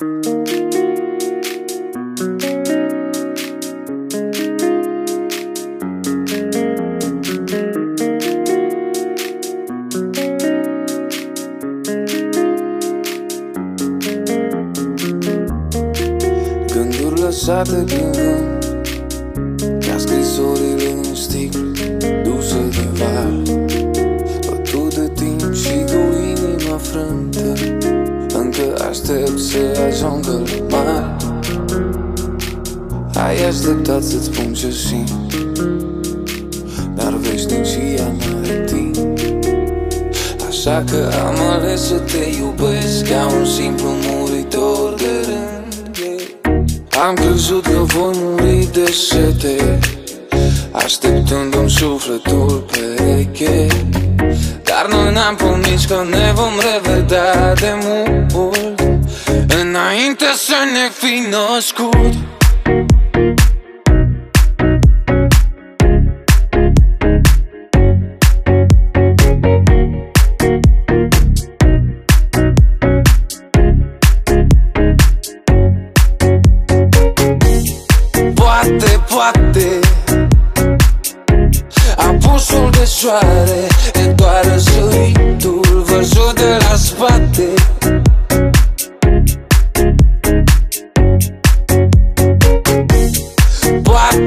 Gânduri lăsate prin aștept să ajungă la mare Ai așteptat să-ți spun ce simt. Dar veșnic și ea n-are timp Așa că am ales să te iubesc Ca un simplu muritor de rând. Yeah. Am crezut că voi muri de sete Așteptându-mi sufletul pereche. Dar noi n-am promis că ne vom revedea de mult Înainte să ne fi născut. Poate, poate Apusul de soare E doar răsăritul Văzut de la spate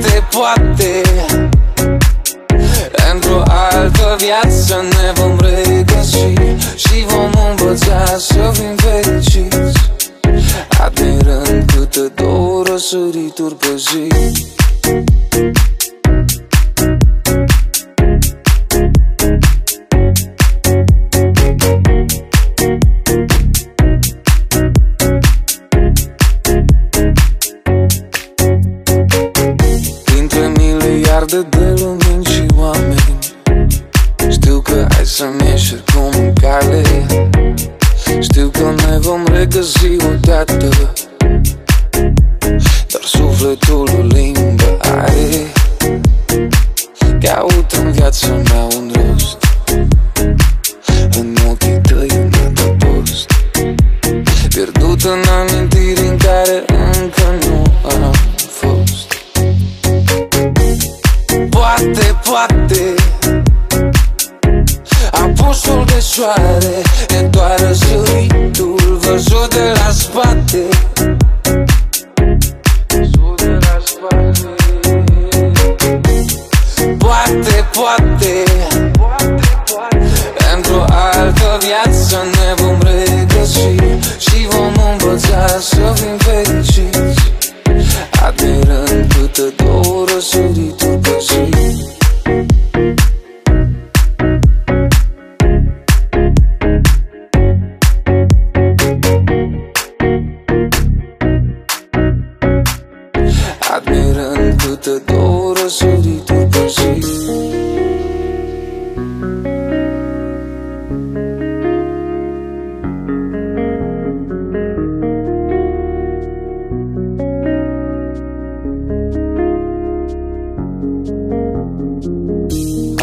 Poate, poate. Într-o altă viață ne vom regăsi Și vom învăța să fim fericiți. Aderând câte două răsărituri pe zi oameni. Știu că ai să-mi ieși cum în cale. Știu că ne vom regăsi odată. Dar sufletul o limbă are. Caut în viața mea un rost Apusul de soare E doar răsăritul Văzut de la spate. Văzut de la spate. Poate, poate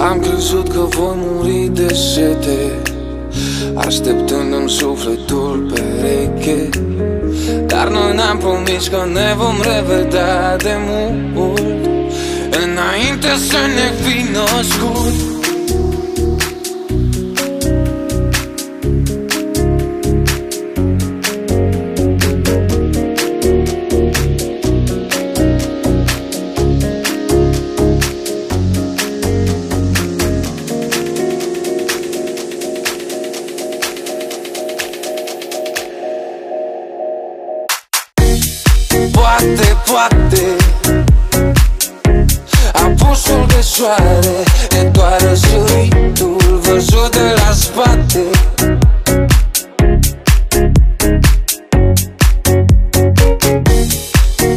Am crezut că voi muri de sete Așteptându-mi sufletul pereche. Dar noi n-am promis că ne vom revedea de mult. Înainte să ne fi născut Poate, poate Apusul de soare E doar răsăritul Văzut de la spate.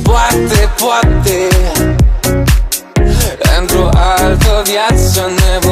Poate, poate Într-o altă viață ne